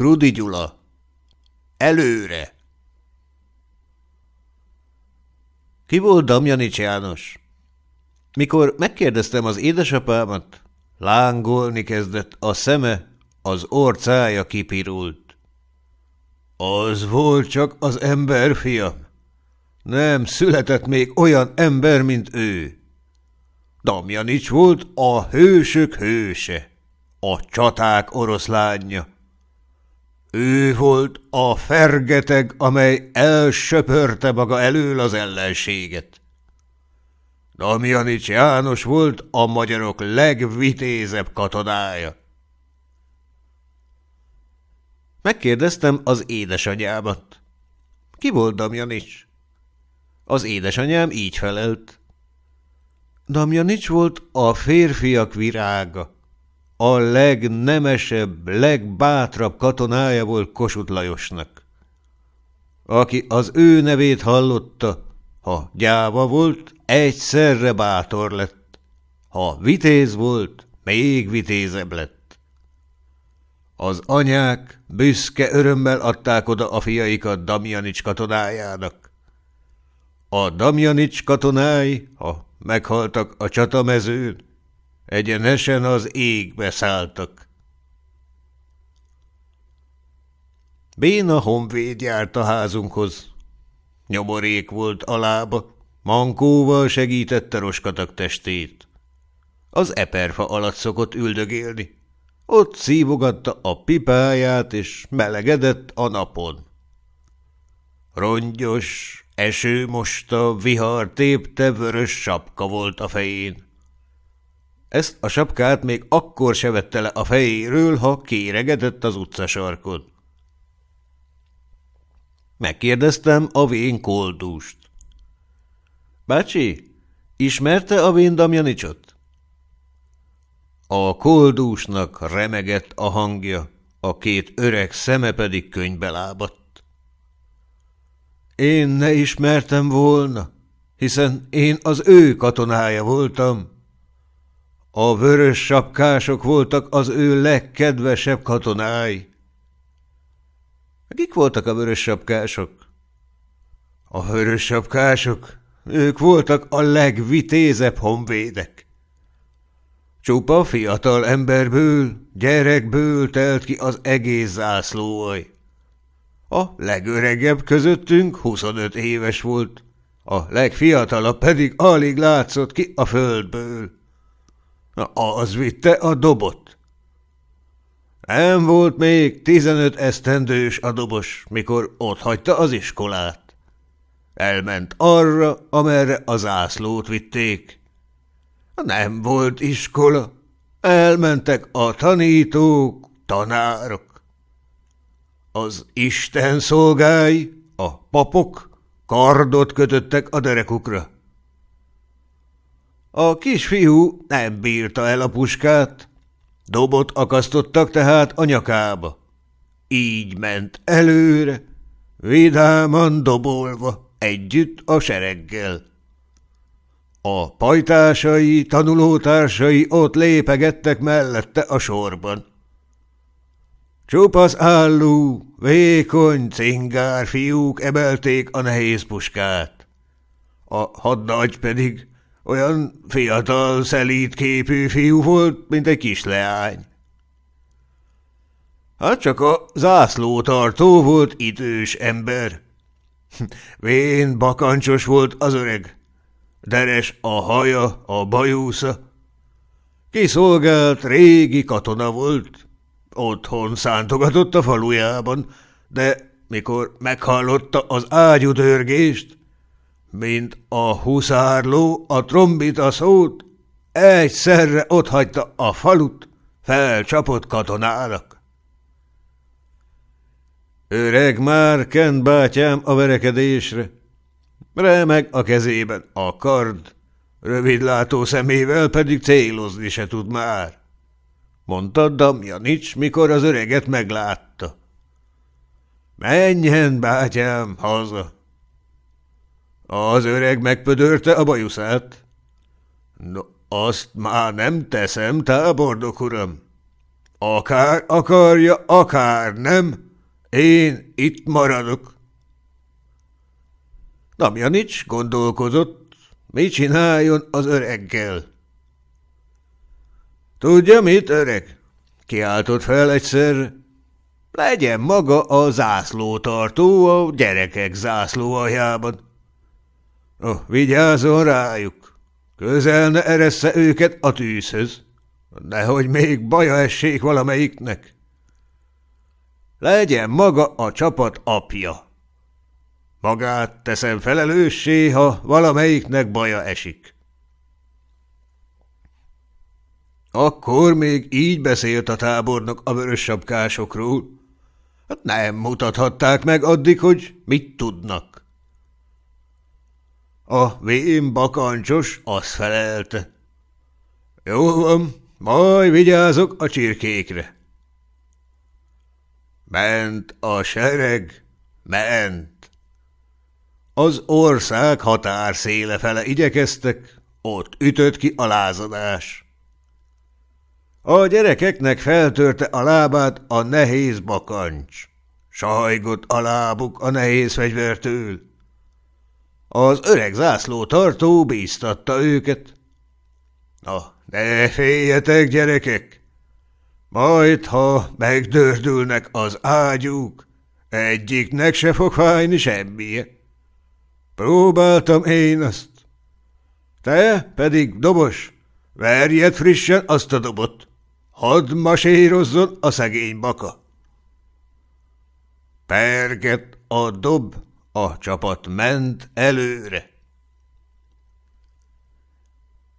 Krudi Gyula. Előre! Ki volt Damjanics János? Mikor megkérdeztem az édesapámat, lángolni kezdett a szeme, az orcája kipirult. Az volt csak az ember, fiam. Nem született még olyan ember, mint ő. Damjanics volt a hősök hőse, a csaták oroszlánja. Ő volt a fergeteg, amely elsöpörte maga elől az ellenséget. Damjanics János volt a magyarok legvitézebb katonája. Megkérdeztem az édesanyámat. Ki volt Damjanics? Az édesanyám így felelt. Damjanics volt a férfiak virága. A legnemesebb, legbátrabb katonája volt Kossuth Lajosnak. Aki az ő nevét hallotta, ha gyáva volt, egyszerre bátor lett. Ha vitéz volt, még vitézebb lett. Az anyák büszke örömmel adták oda a fiaikat Damjanics katonájának. A Damjanics katonái, ha meghaltak a csatamezőn, egyenesen az égbe szálltak. Béna honvéd járt a házunkhoz. Nyomorék volt a lába, mankóval segítette roskatak testét. Az eperfa alatt szokott üldögélni. Ott szívogatta a pipáját, és melegedett a napon. Rongyos, eső mosta, vihar tépte, vörös sapka volt a fején. Ezt a sapkát még akkor se vette le a fejéről, ha kéregedett az utcasarkon. Megkérdeztem a vén koldúst. Bácsi, ismerte a vén Damjanicsot? A koldúsnak remegett a hangja, a két öreg szeme pedig könybe lábadt. Én ne ismertem volna, hiszen én az ő katonája voltam. A vörös sapkások voltak az ő legkedvesebb katonái. Kik voltak a vörös sapkások? A vörös sapkások, ők voltak a legvitézebb honvédek. Csupa fiatal emberből, gyerekből telt ki az egész zászlóaj. A legöregebb közöttünk 25 éves volt, a legfiatalabb pedig alig látszott ki a földből. Az vitte a dobot. Nem volt még tizenöt esztendős a dobos, mikor otthagyta az iskolát. Elment arra, amerre az ászlót vitték. Nem volt iskola. Elmentek a tanítók, tanárok. Az Isten szolgái, a papok kardot kötöttek a derekukra. A kisfiú nem bírta el a puskát, dobot akasztottak tehát a nyakába. Így ment előre, vidáman dobolva, együtt a sereggel. A pajtásai, tanulótársai ott lépegettek mellette a sorban. Csupasz álló, vékony, cingár fiúk emelték a nehéz puskát. A hadnagy pedig olyan fiatal, szelíd képű fiú volt, mint egy kis leány. Hát csak a zászlótartó volt idős ember. Vén bakancsos volt az öreg, deres a haja, a bajúsza. Kiszolgált régi katona volt, otthon szántogatott a falujában, de mikor meghallotta az ágyudörgést, mint a huszárló a trombita szót, egyszerre otthagyta a falut, felcsapott katonának. Öreg már kent bátyám a verekedésre, remeg a kezében a kard, rövidlátó szemével pedig célozni se tud már, mondta Damjanics, mikor az öreget meglátta. Menjen, bátyám, haza! Az öreg megpödörte a bajuszát. No, azt már nem teszem, tábordok uram. Akár akarja, akár nem, én itt maradok. Damjanics gondolkozott, mit csináljon az öreggel. Tudja mit, öreg? Kiáltott fel egyszer. Legyen maga a zászlótartó a gyerekek zászlóaljában. Oh, vigyázzon rájuk! Közel ne eressze őket a tűzhöz, nehogy még baja essék valamelyiknek. Legyen maga a csapat apja. Magát teszem felelőssé, ha valamelyiknek baja esik. Akkor még így beszélt a tábornok a vörös sapkásokról. Hát nem mutathatták meg addig, hogy mit tudnak. A vén bakancsos azt felelte. Jó van, majd vigyázok a csirkékre. Ment a sereg, ment. Az ország határszéle fele igyekeztek, ott ütött ki a lázadás. A gyerekeknek feltörte a lábát a nehéz bakancs. Sajgott a lábuk a nehéz fegyvertől. Az öreg zászló tartó bíztatta őket. Na, ne féljetek, gyerekek! Majd, ha megdördülnek az ágyúk, egyiknek se fog fájni semmije. Próbáltam én azt. Te pedig, dobos, verjed frissen azt a dobot. Hadd masírozzon a szegény baka. Perget a dob, a csapat ment előre.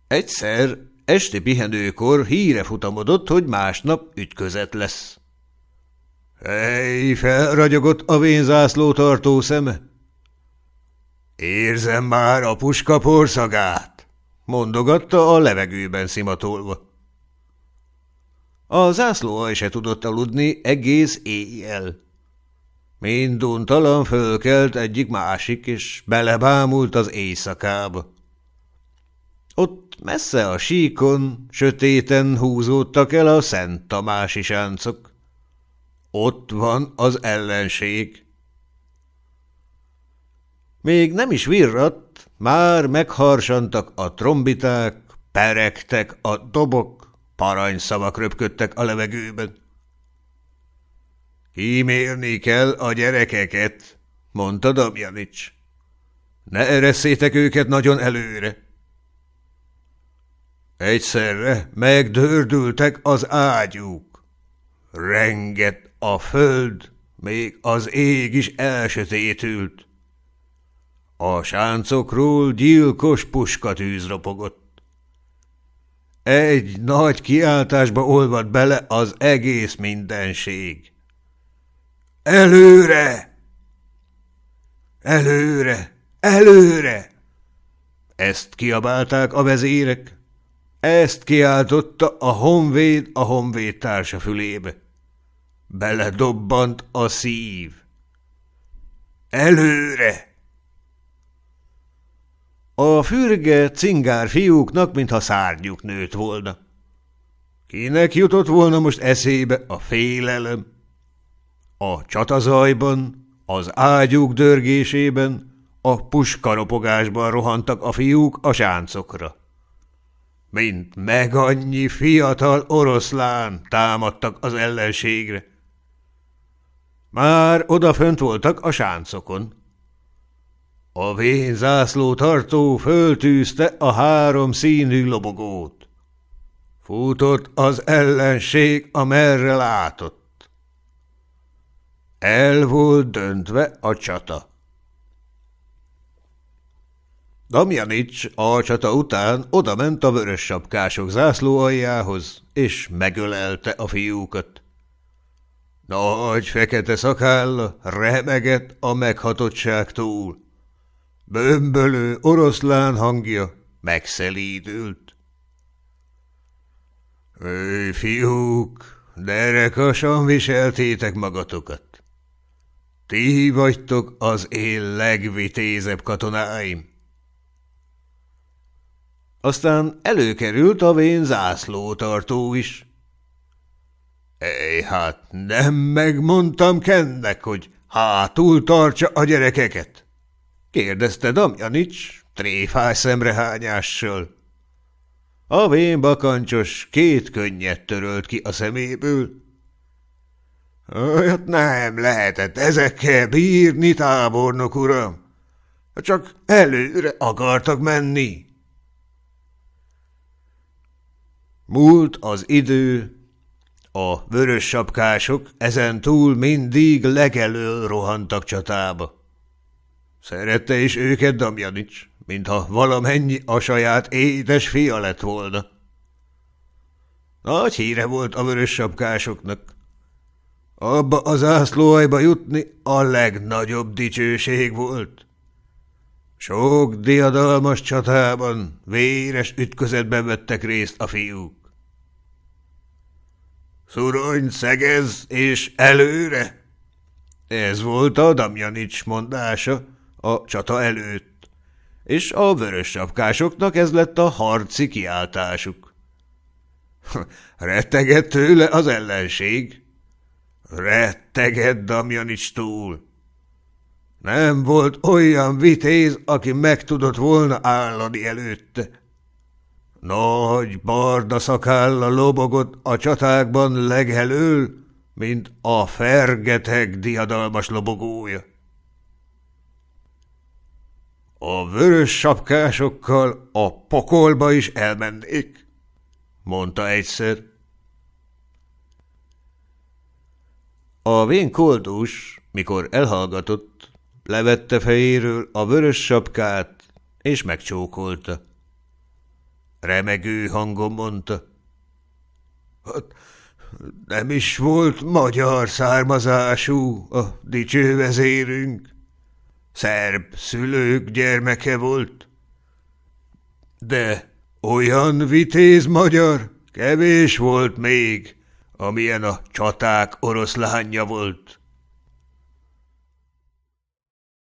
Egyszer esti pihenőkor híre futamodott, hogy másnap ütközet lesz. Hely, felragyogott a vénzászló tartó szeme. Érzem már a puska porszagát, mondogatta a levegőben szimatolva. A zászlóaj se tudott aludni egész éjjel. Minduntalan fölkelt egyik másik, és belebámult az éjszakába. Ott messze a síkon, sötéten húzódtak el a Szent Tamási sáncok. Ott van az ellenség. Még nem is virradt, már megharsantak a trombiták, peregtek a dobok, Parancsszavak röpködtek a levegőben. Kímélni kell a gyerekeket, mondta Damjanics. Ne ereszétek őket nagyon előre. Egyszerre megdördültek az ágyúk. Renget a föld, még az ég is elsötétült. A sáncokról gyilkos puskatűz ropogott. Egy nagy kiáltásba olvad bele az egész mindenség. Előre! Előre! Előre! Ezt kiabálták a vezérek. Ezt kiáltotta a honvéd a honvéd társa fülébe. Beledobbant a szív. Előre! A fürge, cingár fiúknak, mintha szárnyuk nőtt volna. Kinek jutott volna most eszébe a félelem? A csatazajban, az ágyúk dörgésében, a puskaropogásban rohantak a fiúk a sáncokra. Mint meg annyi fiatal oroszlán támadtak az ellenségre. Már odafönt voltak a sáncokon. A vén zászló tartó föltűzte a három színű lobogót. Futott az ellenség, amerre látott. El volt döntve a csata. Damjanics a csata után odament a vörös sapkások zászló aljához, és megölelte a fiúkat. Nagy fekete szakálla remegett a meghatottságtól. Bömbölő oroszlán hangja megszelídült. Ő, fiúk, derekasan viseltétek magatokat. Ti vagytok az én legvitézebb katonáim. Aztán előkerült a vén zászlótartó is. Ej, hát nem megmondtam Kennek, hogy hátul tartsa a gyerekeket? kérdezte Damjanics tréfás szemrehányással. A vén bakancsos két könnyet törölt ki a szeméből. Olyat nem lehetett ezekkel bírni, tábornok uram. Csak előre akartak menni. Múlt az idő, a vörös sapkások ezen túl mindig legelől rohantak csatába. Szerette is őket Damjanics, mintha valamennyi a saját édes fia lett volna. Nagy híre volt a vörös sapkásoknak. Abba az ászlóajba jutni a legnagyobb dicsőség volt. Sok diadalmas csatában, véres ütközetben vettek részt a fiúk. Szurony, szegez és előre! Ez volt a Damjanics mondása a csata előtt, és a vörös sapkásoknak ez lett a harci kiáltásuk. Rettegett tőle az ellenség. Rettegett Damjanics túl. Nem volt olyan vitéz, aki meg tudott volna állani előtte. Nagy barda szakálla lobogott a csatákban legelől, mint a fergeteg diadalmas lobogója. A vörös sapkásokkal a pokolba is elmennék, mondta egyszer. A vén koldus, mikor elhallgatott, levette fejéről a vörös sapkát, és megcsókolta. Remegő hangon mondta. Hát nem is volt magyar származású a dicső vezérünk. Szerb szülők gyermeke volt. De olyan vitéz magyar kevés volt még, amilyen a csaták oroszlánja volt.